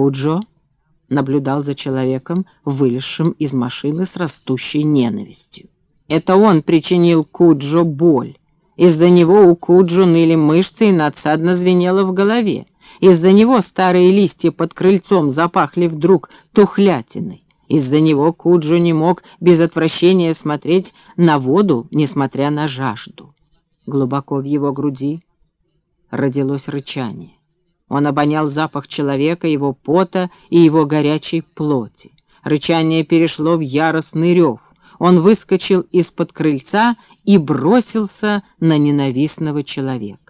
Куджо наблюдал за человеком, вылезшим из машины с растущей ненавистью. Это он причинил Куджо боль. Из-за него у Куджо ныли мышцы и надсадно звенело в голове. Из-за него старые листья под крыльцом запахли вдруг тухлятиной. Из-за него Куджо не мог без отвращения смотреть на воду, несмотря на жажду. Глубоко в его груди родилось рычание. Он обонял запах человека, его пота и его горячей плоти. Рычание перешло в яростный рев. Он выскочил из-под крыльца и бросился на ненавистного человека.